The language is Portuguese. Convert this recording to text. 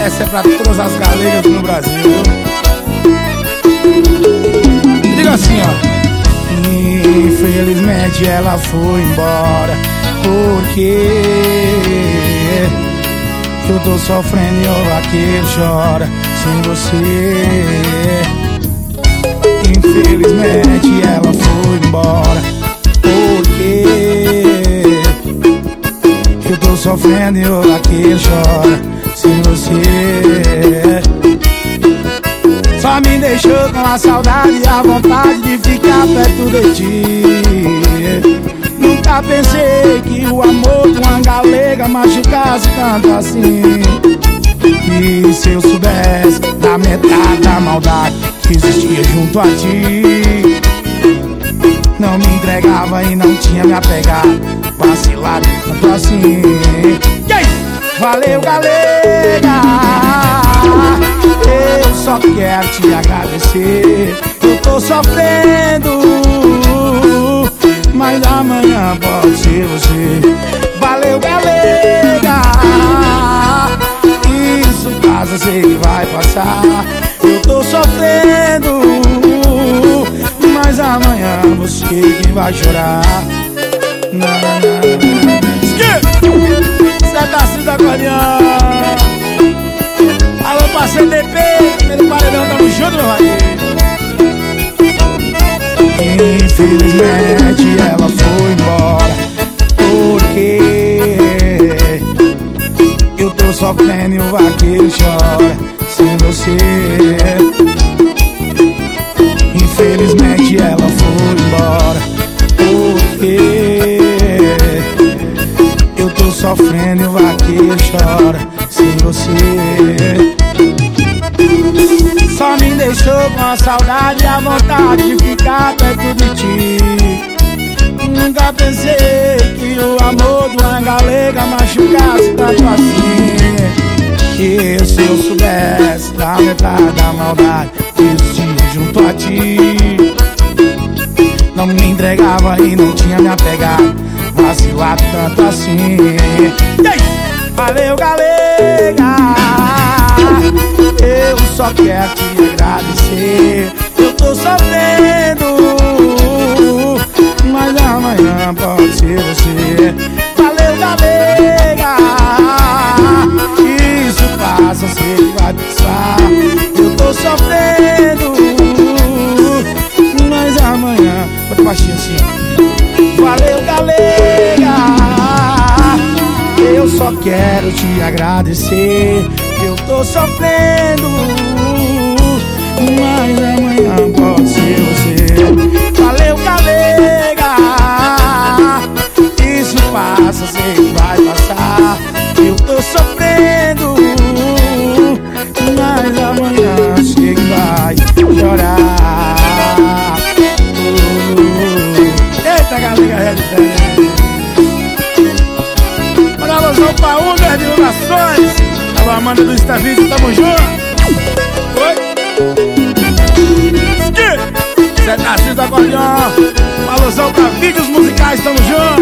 Essa é pra todas as galegas no Brasil. Diga assim, ó. Infelizmente ela foi embora. Porque eu tô sofrendo e o vaqueiro chora sem você. Infelizmente ela foi embora. Sofrendo e o vaqueiro chora sem você. Só me deixou com a saudade e a vontade de ficar perto de ti. Nunca pensei que o amor de uma galega machucasse tanto assim. E se eu soubesse da metade da maldade que existia junto a ti, não me entregava e não tinha me apegado, vacilado tanto assim. Valeu, galega! Eu só quero te agradecer. Eu tô sofrendo, mas amanhã pode ser você. Valeu, galega! Isso passa, sei que vai passar. Eu tô sofrendo, mas amanhã você que vai chorar. Zé da Coreana Alô pra CDP, aquele paredão tamo junto, meu Infelizmente ela foi embora Porque Eu tô sofrendo e o vaqueiro chora Sem você tô sofrendo e o vaqueiro chora Sem você. Só me deixou com a saudade e a vontade de ficar perto de ti. Nunca pensei que o amor de uma galega machucasse tanto assim. Que se eu soubesse da metade da maldade que existia junto a ti. Não me entregava e não tinha me apegado Vacilado tanto assim. Valeu galega. Eu só quero te agradecer. Eu tô sofrendo Mas amanhã pode ser você. Valeu galega. Isso passa, que vai passar Eu tô sofrendo quero te agradecer Eu tô sofrendo. Mas amanhã pode ser você. Valeu galega Isso passa, sei Opa, Uber de Inovações Alô, Amanda do Instavídeo, tamo junto. Oi. Ski Zé Tarcísio Acordeon Uma alusão pra vídeos musicais, tamo junto.